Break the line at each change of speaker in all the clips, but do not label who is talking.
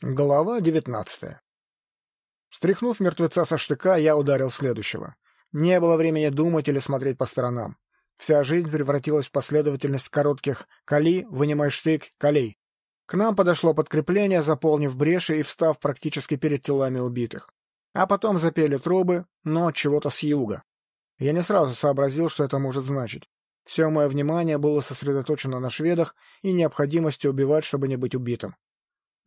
Глава девятнадцатая Стряхнув мертвеца со штыка, я ударил следующего. Не было времени думать или смотреть по сторонам. Вся жизнь превратилась в последовательность коротких «кали», «вынимай штык», «калей». К нам подошло подкрепление, заполнив бреши и встав практически перед телами убитых. А потом запели трубы, но от чего-то с юга. Я не сразу сообразил, что это может значить. Все мое внимание было сосредоточено на шведах и необходимости убивать, чтобы не быть убитым.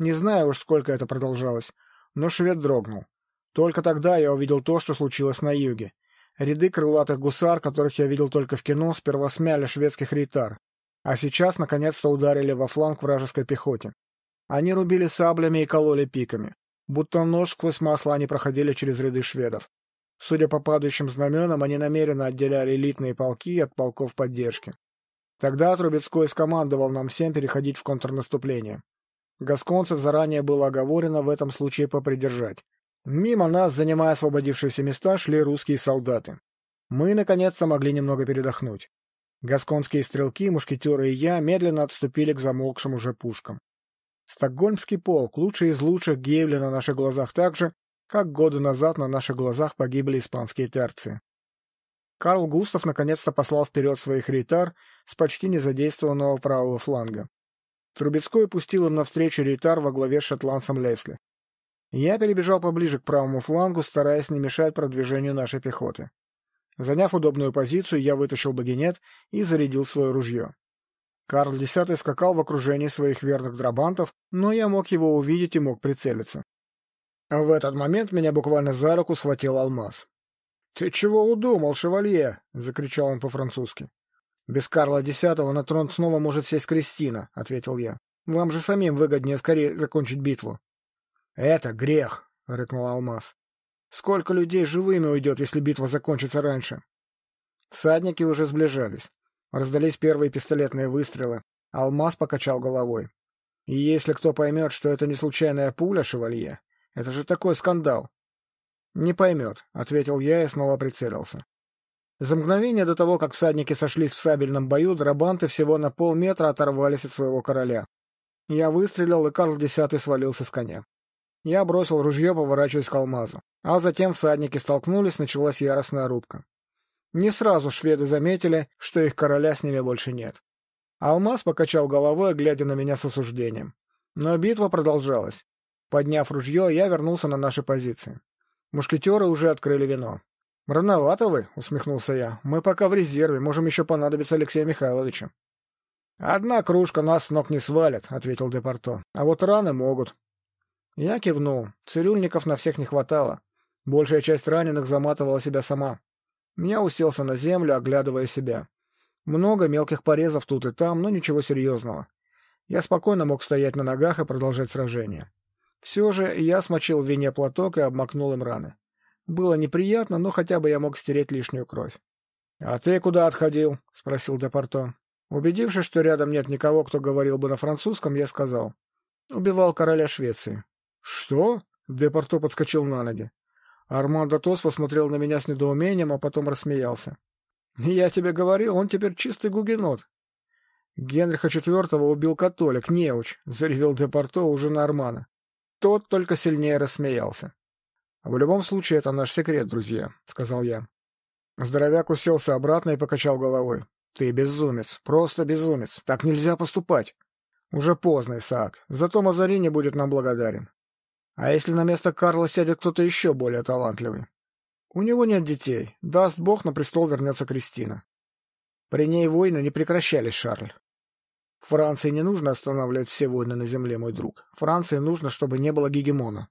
Не знаю уж, сколько это продолжалось, но швед дрогнул. Только тогда я увидел то, что случилось на юге. Ряды крылатых гусар, которых я видел только в кино, сперва смяли шведских рейтар, а сейчас наконец-то ударили во фланг вражеской пехоте. Они рубили саблями и кололи пиками. Будто нож сквозь масло они проходили через ряды шведов. Судя по падающим знаменам, они намеренно отделяли элитные полки от полков поддержки. Тогда Трубецкой скомандовал нам всем переходить в контрнаступление. Гасконцев заранее было оговорено в этом случае попридержать. Мимо нас, занимая освободившиеся места, шли русские солдаты. Мы, наконец-то, могли немного передохнуть. Гасконские стрелки, мушкетеры и я медленно отступили к замолкшим уже пушкам. Стокгольмский полк, лучший из лучших, гибли на наших глазах так же, как годы назад на наших глазах погибли испанские терции. Карл Густав наконец-то послал вперед своих рейтар с почти незадействованного правого фланга. Трубецкой пустил им навстречу рейтар во главе с шотландцем Лесли. Я перебежал поближе к правому флангу, стараясь не мешать продвижению нашей пехоты. Заняв удобную позицию, я вытащил багинет и зарядил свое ружье. Карл X скакал в окружении своих верных драбантов, но я мог его увидеть и мог прицелиться. В этот момент меня буквально за руку схватил алмаз. — Ты чего удумал, шевалье? — закричал он по-французски. «Без Карла X на трон снова может сесть Кристина», — ответил я. «Вам же самим выгоднее скорее закончить битву». «Это грех», — рыкнул Алмаз. «Сколько людей живыми уйдет, если битва закончится раньше?» Всадники уже сближались. Раздались первые пистолетные выстрелы. Алмаз покачал головой. «И если кто поймет, что это не случайная пуля, шевалье, это же такой скандал!» «Не поймет», — ответил я и снова прицелился. За мгновение до того, как всадники сошлись в сабельном бою, драбанты всего на полметра оторвались от своего короля. Я выстрелил, и Карл X свалился с коня. Я бросил ружье, поворачиваясь к алмазу. А затем всадники столкнулись, началась яростная рубка. Не сразу шведы заметили, что их короля с ними больше нет. Алмаз покачал головой, глядя на меня с осуждением. Но битва продолжалась. Подняв ружье, я вернулся на наши позиции. Мушкетеры уже открыли вино. «Рановато вы», — усмехнулся я. «Мы пока в резерве, можем еще понадобиться Алексею Михайловичу». «Одна кружка нас с ног не свалит», — ответил Депорто. «А вот раны могут». Я кивнул. Цирюльников на всех не хватало. Большая часть раненых заматывала себя сама. Я уселся на землю, оглядывая себя. Много мелких порезов тут и там, но ничего серьезного. Я спокойно мог стоять на ногах и продолжать сражение. Все же я смочил в вине платок и обмакнул им раны. Было неприятно, но хотя бы я мог стереть лишнюю кровь. — А ты куда отходил? — спросил Депорто. Убедившись, что рядом нет никого, кто говорил бы на французском, я сказал. — Убивал короля Швеции. — Что? — Депорто подскочил на ноги. Армандо Тос посмотрел на меня с недоумением, а потом рассмеялся. — Я тебе говорил, он теперь чистый гугенот. — Генриха IV убил католик, неуч, — заревел Депорто уже на Армана. Тот только сильнее рассмеялся. — В любом случае, это наш секрет, друзья, — сказал я. Здоровяк уселся обратно и покачал головой. — Ты безумец, просто безумец. Так нельзя поступать. Уже поздно, Исаак. Зато Мазарини будет нам благодарен. А если на место Карла сядет кто-то еще более талантливый? У него нет детей. Даст бог, на престол вернется Кристина. При ней войны не прекращались, Шарль. Франции не нужно останавливать все войны на земле, мой друг. Франции нужно, чтобы не было гегемона.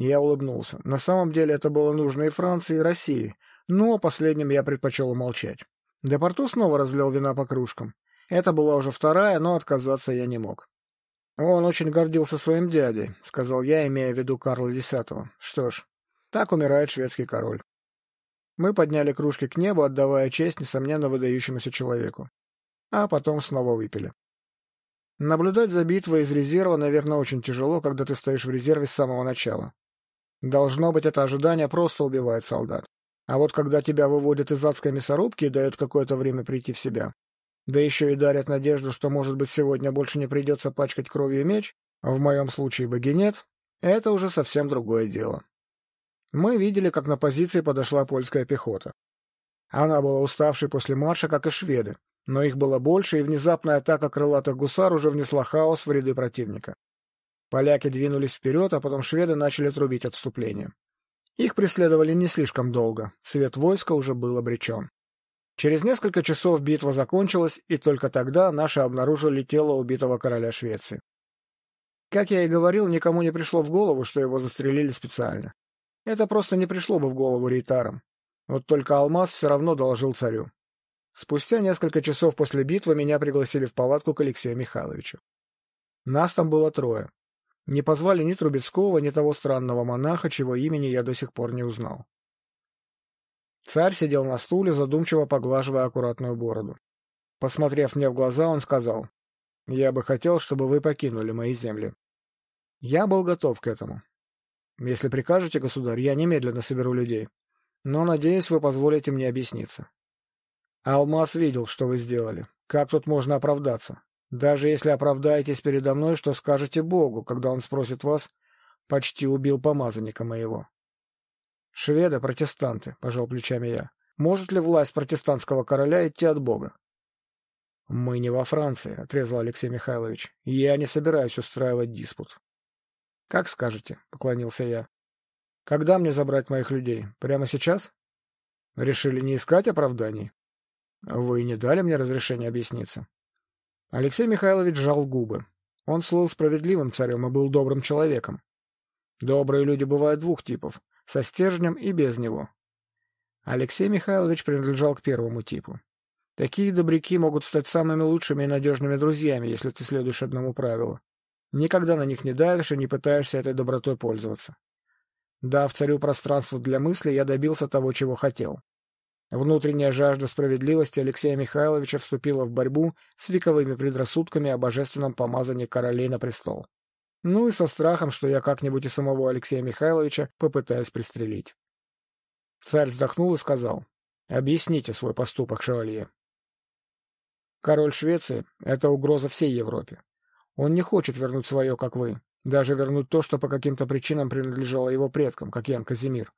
Я улыбнулся. На самом деле это было нужно и Франции, и России, но последним я предпочел умолчать. Депорту снова разлил вина по кружкам. Это была уже вторая, но отказаться я не мог. «Он очень гордился своим дядей», — сказал я, имея в виду Карла X. Что ж, так умирает шведский король. Мы подняли кружки к небу, отдавая честь, несомненно, выдающемуся человеку. А потом снова выпили. Наблюдать за битвой из резерва, наверное, очень тяжело, когда ты стоишь в резерве с самого начала. Должно быть, это ожидание просто убивает солдат. А вот когда тебя выводят из адской мясорубки и дают какое-то время прийти в себя, да еще и дарят надежду, что, может быть, сегодня больше не придется пачкать кровью меч, В моем случае багинет — это уже совсем другое дело. Мы видели, как на позиции подошла польская пехота. Она была уставшей после марша, как и шведы, но их было больше, и внезапная атака крылатых гусар уже внесла хаос в ряды противника. Поляки двинулись вперед, а потом шведы начали трубить отступление. Их преследовали не слишком долго, цвет войска уже был обречен. Через несколько часов битва закончилась, и только тогда наши обнаружили тело убитого короля Швеции. Как я и говорил, никому не пришло в голову, что его застрелили специально. Это просто не пришло бы в голову рейтарам. Вот только Алмаз все равно доложил царю. Спустя несколько часов после битвы меня пригласили в палатку к Алексею Михайловичу. Нас там было трое. Не позвали ни Трубецкого, ни того странного монаха, чего имени я до сих пор не узнал. Царь сидел на стуле, задумчиво поглаживая аккуратную бороду. Посмотрев мне в глаза, он сказал, «Я бы хотел, чтобы вы покинули мои земли». Я был готов к этому. Если прикажете, государь, я немедленно соберу людей. Но, надеюсь, вы позволите мне объясниться. Алмаз видел, что вы сделали. Как тут можно оправдаться? Даже если оправдаетесь передо мной, что скажете Богу, когда он спросит вас, почти убил помазанника моего. Шведы — протестанты, — пожал плечами я. Может ли власть протестантского короля идти от Бога? — Мы не во Франции, — отрезал Алексей Михайлович. — Я не собираюсь устраивать диспут. — Как скажете, — поклонился я. — Когда мне забрать моих людей? Прямо сейчас? — Решили не искать оправданий? Вы не дали мне разрешения объясниться. Алексей Михайлович сжал губы. Он слыл справедливым царем и был добрым человеком. Добрые люди бывают двух типов — со стержнем и без него. Алексей Михайлович принадлежал к первому типу. Такие добряки могут стать самыми лучшими и надежными друзьями, если ты следуешь одному правилу. Никогда на них не давишь и не пытаешься этой добротой пользоваться. Дав царю пространство для мысли, я добился того, чего хотел. Внутренняя жажда справедливости Алексея Михайловича вступила в борьбу с вековыми предрассудками о божественном помазании королей на престол. Ну и со страхом, что я как-нибудь и самого Алексея Михайловича попытаюсь пристрелить. Царь вздохнул и сказал, «Объясните свой поступок, шевалье». Король Швеции — это угроза всей Европе. Он не хочет вернуть свое, как вы, даже вернуть то, что по каким-то причинам принадлежало его предкам, как Ян Казимир.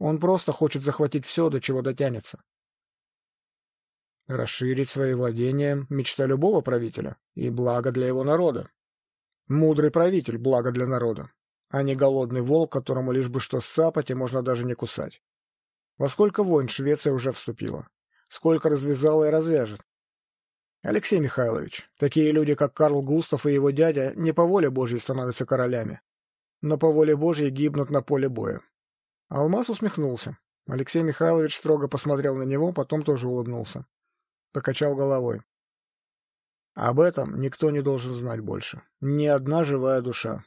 Он просто хочет захватить все, до чего дотянется. Расширить свои владения — мечта любого правителя и благо для его народа. Мудрый правитель — благо для народа, а не голодный волк, которому лишь бы что сцапать и можно даже не кусать. Во сколько войн Швеция уже вступила? Сколько развязала и развяжет? Алексей Михайлович, такие люди, как Карл Густав и его дядя, не по воле Божьей становятся королями, но по воле Божьей гибнут на поле боя. Алмаз усмехнулся. Алексей Михайлович строго посмотрел на него, потом тоже улыбнулся. Покачал головой. Об этом никто не должен знать больше. Ни одна живая душа.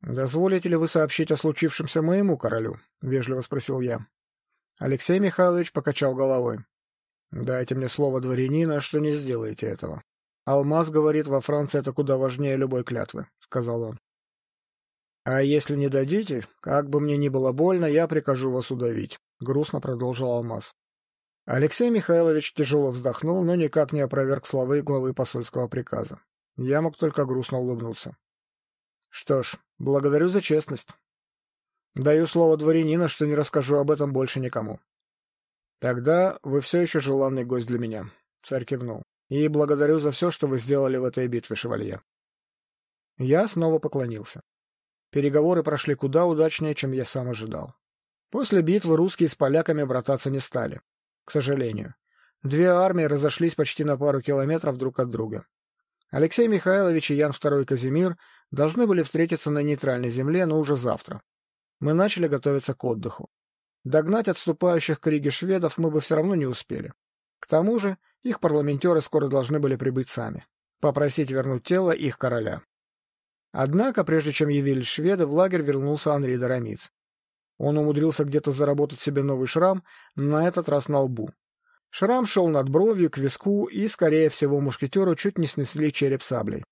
«Дозволите ли вы сообщить о случившемся моему королю?» — вежливо спросил я. Алексей Михайлович покачал головой. «Дайте мне слово дворянина, что не сделаете этого. Алмаз говорит, во Франции это куда важнее любой клятвы», — сказал он. «А если не дадите, как бы мне ни было больно, я прикажу вас удавить», — грустно продолжил Алмаз. Алексей Михайлович тяжело вздохнул, но никак не опроверг слова главы посольского приказа. Я мог только грустно улыбнуться. «Что ж, благодарю за честность. Даю слово дворянина, что не расскажу об этом больше никому». «Тогда вы все еще желанный гость для меня», — царь кивнул. «И благодарю за все, что вы сделали в этой битве, шевалье». Я снова поклонился. Переговоры прошли куда удачнее, чем я сам ожидал. После битвы русские с поляками брататься не стали. К сожалению. Две армии разошлись почти на пару километров друг от друга. Алексей Михайлович и Ян II Казимир должны были встретиться на нейтральной земле, но уже завтра. Мы начали готовиться к отдыху. Догнать отступающих к Риге шведов мы бы все равно не успели. К тому же их парламентеры скоро должны были прибыть сами, попросить вернуть тело их короля. Однако, прежде чем явились шведы, в лагерь вернулся Анри Дорамиц. Он умудрился где-то заработать себе новый шрам, на этот раз на лбу. Шрам шел над бровью, к виску, и, скорее всего, мушкетеру чуть не снесли череп саблей.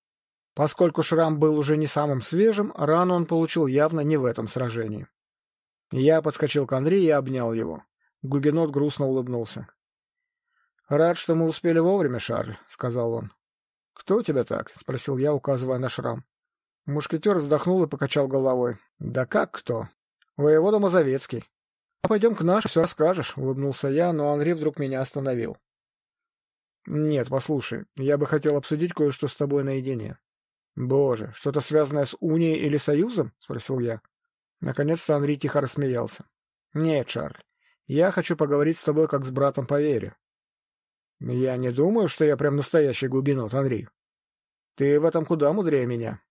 Поскольку шрам был уже не самым свежим, рану он получил явно не в этом сражении. Я подскочил к Андрею и обнял его. Гугенот грустно улыбнулся. — Рад, что мы успели вовремя, Шарль, — сказал он. — Кто тебя так? — спросил я, указывая на шрам. Мушкетер вздохнул и покачал головой. — Да как кто? Воевода Мазовецкий. — Пойдем к нашим, все расскажешь, — улыбнулся я, но Анри вдруг меня остановил. — Нет, послушай, я бы хотел обсудить кое-что с тобой наедине. — Боже, что-то связанное с унией или союзом? — спросил я. Наконец-то Анри тихо рассмеялся. — Нет, Шарль, я хочу поговорить с тобой как с братом по вере. — Я не думаю, что я прям настоящий гугенот, Анри. Ты в этом куда мудрее меня.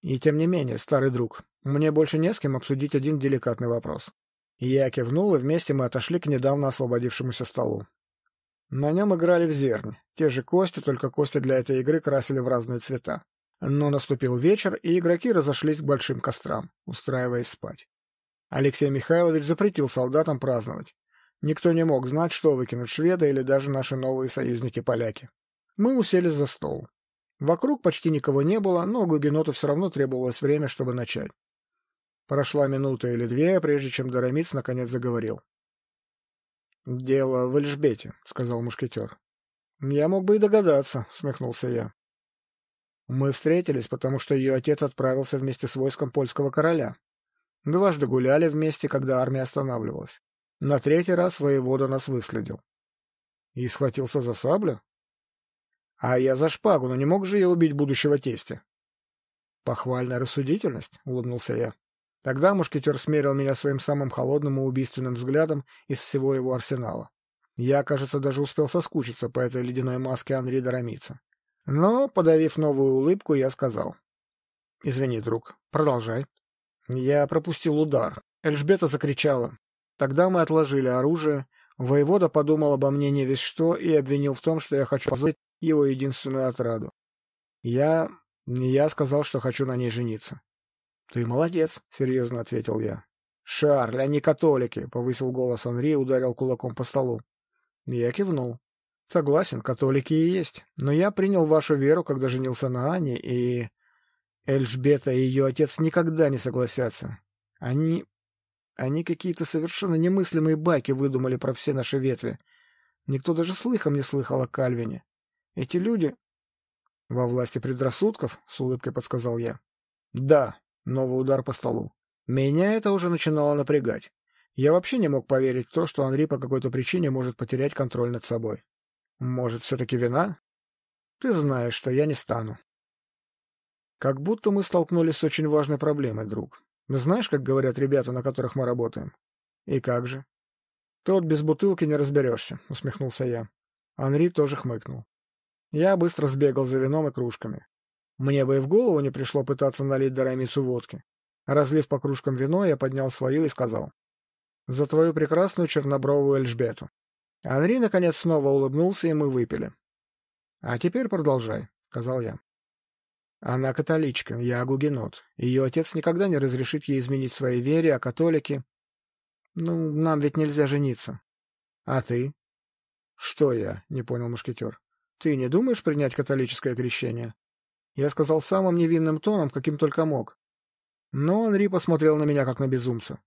И тем не менее, старый друг, мне больше не с кем обсудить один деликатный вопрос. Я кивнул, и вместе мы отошли к недавно освободившемуся столу. На нем играли в зернь. Те же кости, только кости для этой игры красили в разные цвета. Но наступил вечер, и игроки разошлись к большим кострам, устраиваясь спать. Алексей Михайлович запретил солдатам праздновать. Никто не мог знать, что выкинут шведы или даже наши новые союзники-поляки. Мы уселись за стол. Вокруг почти никого не было, но гугеноту все равно требовалось время, чтобы начать. Прошла минута или две, прежде чем Доромиц наконец заговорил. — Дело в Эльжбете, — сказал мушкетер. — Я мог бы и догадаться, — смехнулся я. Мы встретились, потому что ее отец отправился вместе с войском польского короля. Дважды гуляли вместе, когда армия останавливалась. На третий раз воевода нас выследил. И схватился за саблю? А я за шпагу, но не мог же я убить будущего тестя. Похвальная рассудительность, — улыбнулся я. Тогда мушкетер смерил меня своим самым холодным и убийственным взглядом из всего его арсенала. Я, кажется, даже успел соскучиться по этой ледяной маске Анри Дорамица. Но, подавив новую улыбку, я сказал. — Извини, друг, продолжай. Я пропустил удар. Эльжбета закричала. Тогда мы отложили оружие. Воевода подумал обо мне не весь что и обвинил в том, что я хочу позлить его единственную отраду. Я... я сказал, что хочу на ней жениться. — Ты молодец, — серьезно ответил я. — Шарль, они католики, — повысил голос Анри и ударил кулаком по столу. Я кивнул. — Согласен, католики и есть. Но я принял вашу веру, когда женился на Анне, и... Эльжбета и ее отец никогда не согласятся. Они... Они какие-то совершенно немыслимые байки выдумали про все наши ветви. Никто даже слыхом не слыхал о Кальвине. Эти люди... — Во власти предрассудков? — с улыбкой подсказал я. — Да. Новый удар по столу. Меня это уже начинало напрягать. Я вообще не мог поверить в то, что Анри по какой-то причине может потерять контроль над собой. Может, все-таки вина? Ты знаешь, что я не стану. Как будто мы столкнулись с очень важной проблемой, друг. Знаешь, как говорят ребята, на которых мы работаем? И как же? Тот без бутылки не разберешься, — усмехнулся я. Анри тоже хмыкнул. Я быстро сбегал за вином и кружками. Мне бы и в голову не пришло пытаться налить Дорамицу водки. Разлив по кружкам вино, я поднял свою и сказал. «За твою прекрасную чернобровую Эльжбету». Анри, наконец, снова улыбнулся, и мы выпили. «А теперь продолжай», — сказал я. «Она католичка, я гугенот. Ее отец никогда не разрешит ей изменить своей вере, а католики... Ну, нам ведь нельзя жениться. А ты?» «Что я?» — не понял мушкетер. Ты не думаешь принять католическое крещение? Я сказал самым невинным тоном, каким только мог. Но Анри посмотрел на меня, как на безумца.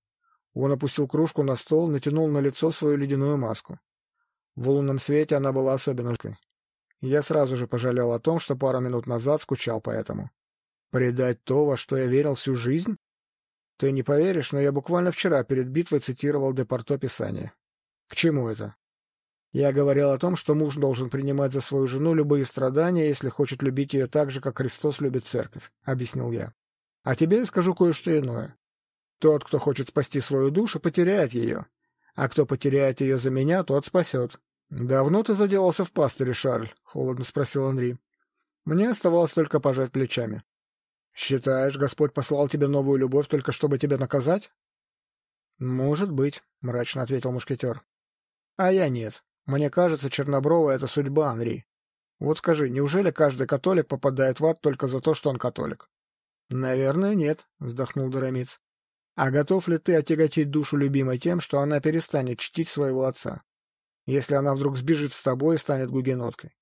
Он опустил кружку на стол, натянул на лицо свою ледяную маску. В лунном свете она была особенно жуткой. Я сразу же пожалел о том, что пару минут назад скучал по этому. Предать то, во что я верил всю жизнь? Ты не поверишь, но я буквально вчера перед битвой цитировал Депорто Писание. К чему это? Я говорил о том, что муж должен принимать за свою жену любые страдания, если хочет любить ее так же, как Христос любит церковь, — объяснил я. А тебе я скажу кое-что иное. Тот, кто хочет спасти свою душу, потеряет ее. А кто потеряет ее за меня, тот спасет. — Давно ты заделался в пастыре, Шарль? — холодно спросил Анри. Мне оставалось только пожать плечами. — Считаешь, Господь послал тебе новую любовь только чтобы тебя наказать? — Может быть, — мрачно ответил мушкетер. — А я нет. Мне кажется, Черноброва — это судьба, Анри. Вот скажи, неужели каждый католик попадает в ад только за то, что он католик? — Наверное, нет, — вздохнул Доромиц. — А готов ли ты отяготить душу любимой тем, что она перестанет чтить своего отца? Если она вдруг сбежит с тобой и станет гугеноткой.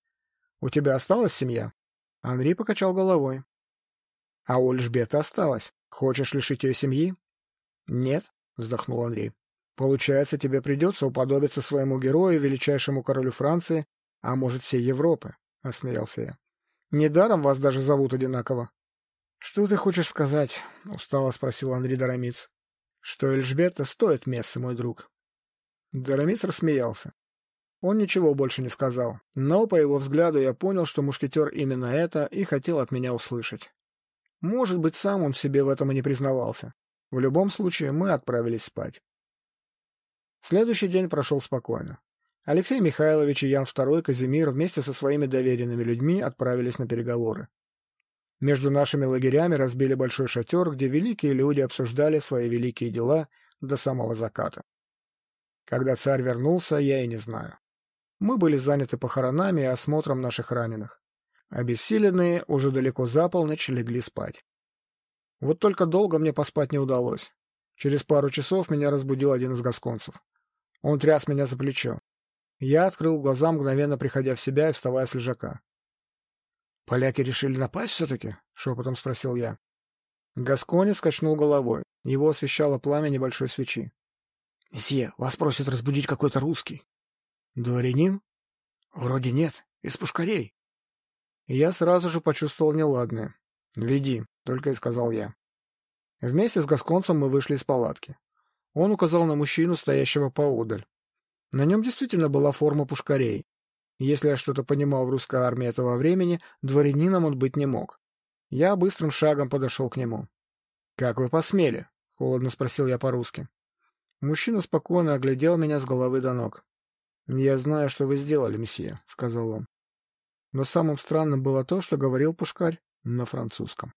У тебя осталась семья? Анри покачал головой. — А у Эльжбеты осталась. Хочешь лишить ее семьи? — Нет, — вздохнул Андрей. Получается, тебе придется уподобиться своему герою, величайшему королю Франции, а может, всей Европы, — рассмеялся я. Недаром вас даже зовут одинаково. — Что ты хочешь сказать? — устало спросил Андрей Доромиц. — Что Эльжбета стоит мессы, мой друг. Доромиц рассмеялся. Он ничего больше не сказал, но по его взгляду я понял, что мушкетер именно это и хотел от меня услышать. Может быть, сам он себе в этом и не признавался. В любом случае, мы отправились спать. Следующий день прошел спокойно. Алексей Михайлович и Ян II Казимир вместе со своими доверенными людьми отправились на переговоры. Между нашими лагерями разбили большой шатер, где великие люди обсуждали свои великие дела до самого заката. Когда царь вернулся, я и не знаю. Мы были заняты похоронами и осмотром наших раненых. Обессиленные уже далеко за полночь легли спать. Вот только долго мне поспать не удалось. Через пару часов меня разбудил один из гасконцев. Он тряс меня за плечо. Я открыл глаза, мгновенно приходя в себя и вставая с лежака. — Поляки решили напасть все-таки? — шепотом спросил я. Гасконец качнул головой. Его освещало пламя небольшой свечи. — Месье, вас просит разбудить какой-то русский. — Дворянин? — Вроде нет. Из пушкарей. Я сразу же почувствовал неладное. — Веди, — только и сказал я. Вместе с Гасконцем мы вышли из палатки. Он указал на мужчину, стоящего поодаль. На нем действительно была форма пушкарей. Если я что-то понимал в русской армии этого времени, дворянином он быть не мог. Я быстрым шагом подошел к нему. — Как вы посмели? — холодно спросил я по-русски. Мужчина спокойно оглядел меня с головы до ног. — Я знаю, что вы сделали, месье, — сказал он. Но самым странным было то, что говорил пушкарь на французском.